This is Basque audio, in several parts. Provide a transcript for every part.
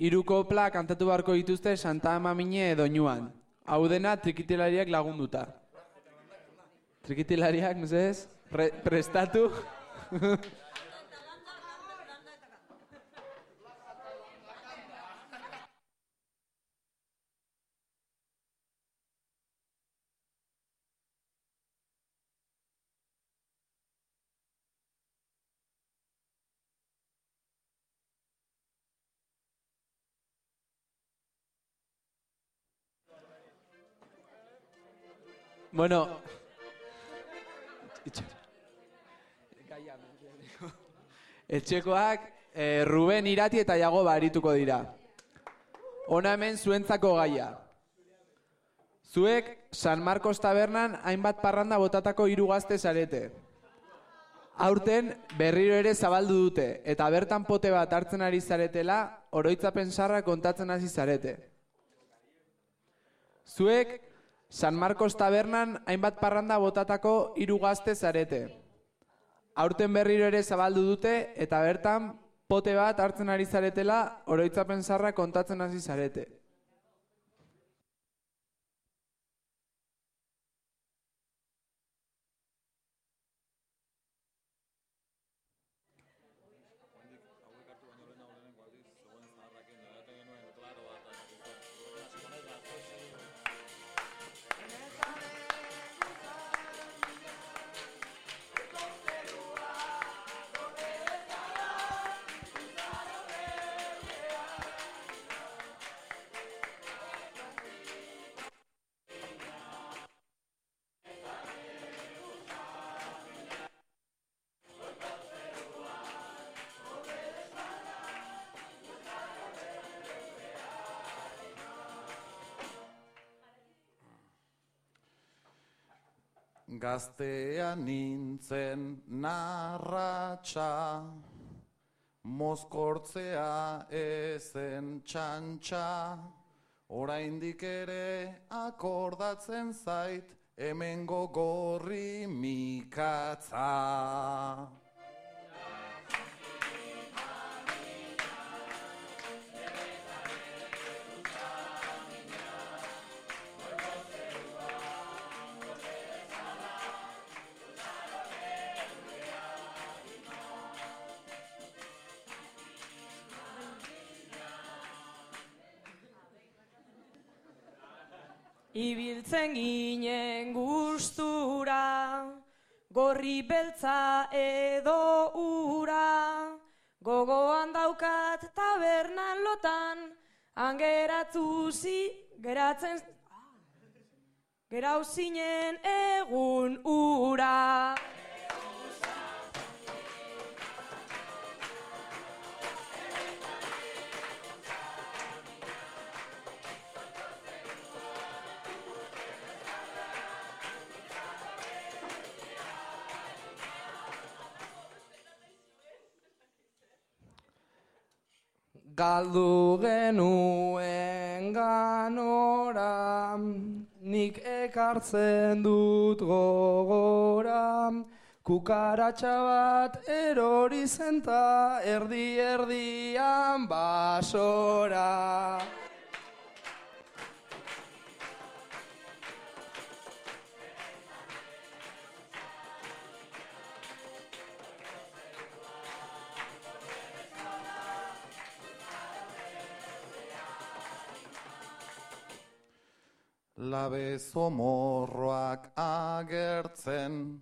Hiru kopla kantatu beharko dituzte Santa Mamine doinuan. Hau dena trikitilariak lagunduta. Trikitilariak, mesez? Pre prestatu? Bueno. Etxekoak eh, Ruben Irati eta Iago barituko dira. Hona hemen zuentzako gaia. Zuek San Marcos tabernan hainbat parranda botatako hiru gazte zarete. Aurten berriro ere zabaldu dute eta bertan pote bat hartzen ari zaretela oroitzapen sarra kontatzen hasi zarete. Zuek San Marcos tabernan hainbat parranda botatako hiru gazte zarete. Aurten berriro ere zabaldu dute eta bertan pote bat hartzen ari zaretela oroitzapen sarra kontatzen hasi zarete. Gaztea nintzen narratxa, mozkortzea ezen txantxa, oraindik ere akordatzen zait, hemengo gorri mikatza. Ibiltzen ginen gustura, gorri beltza edo ura, gogoan daukat tabernan lotan, angeratu zi, geratzen, gerau zinen egun ura. Galdu genuen ganora, nik ekartzen dut gogora, kukaratxa bat erori zenta erdi erdian basora. Labezo morroak agertzen,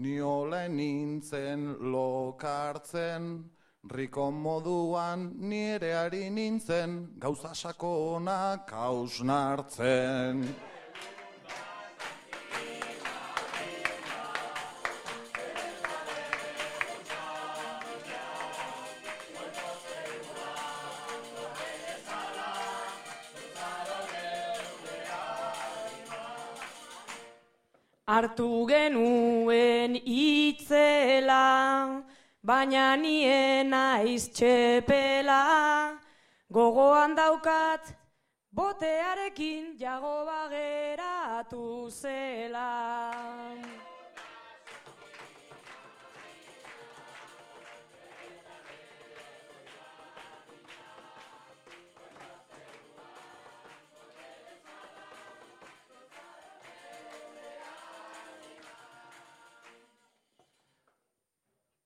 niola nintzen lokartzen, rikon moduan nire ari nintzen, gauza sakonak hausnartzen. Hartu genuen itzela, baina nien naiz txepela, gogoan daukat, botearekin jago bageratu zela.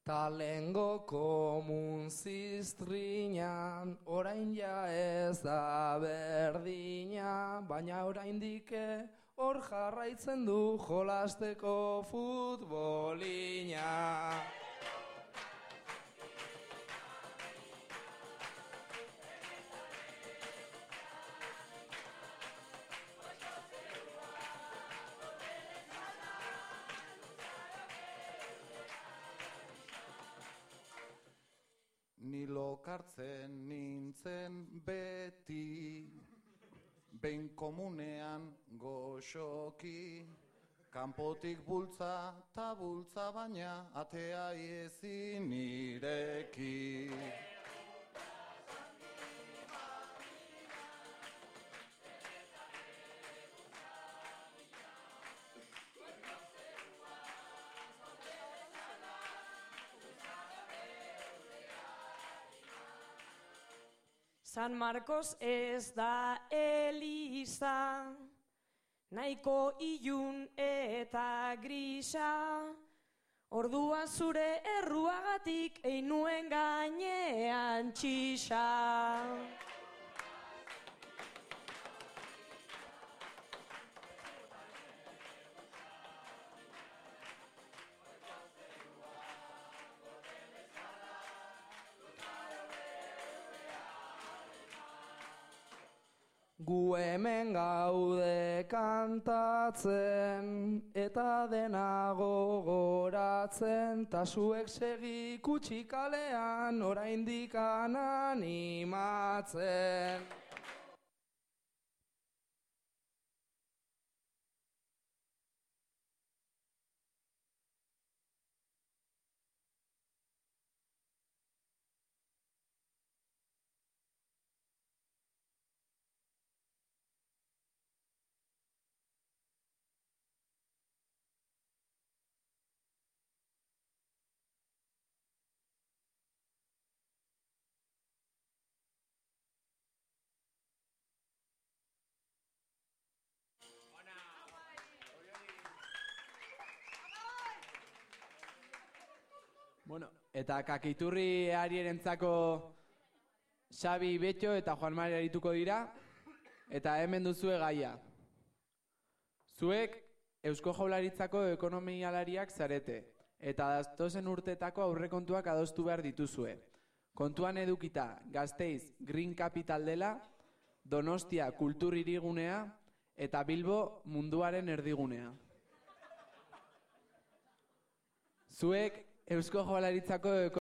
Talengo komun ziztrinan, orain ja ez da berdina, baina oraindik hor jarraitzen du jolasteko futbolina. Ni lokartzen nintzen beti, behin komunean goxoki, kanpotik bultza ta bultza baina atea ezin ireki. San Marcos ez da Eliza, nahiko ilun eta grisa, ordua zure erruagatik einuen gainean txisa. Gu hemen gaude kantatzen eta dena gogoratzen ta zuek segi kutsi kalean oraindik animatzen. Eta kakiturri arierentzako Xabi Betxo eta Juan Mari arituko dira, eta hemen duzue gaia. Zuek Eusko Jaularitzako ekonomialariak zarete, eta daztozen urtetako aurrekontuak adostu behar dituzue. Kontuan edukita Gasteiz Green Capital dela, Donostia Kultur Hirigunea eta Bilbo munduaren erdigunea. Zuek Eusko Jaularitzako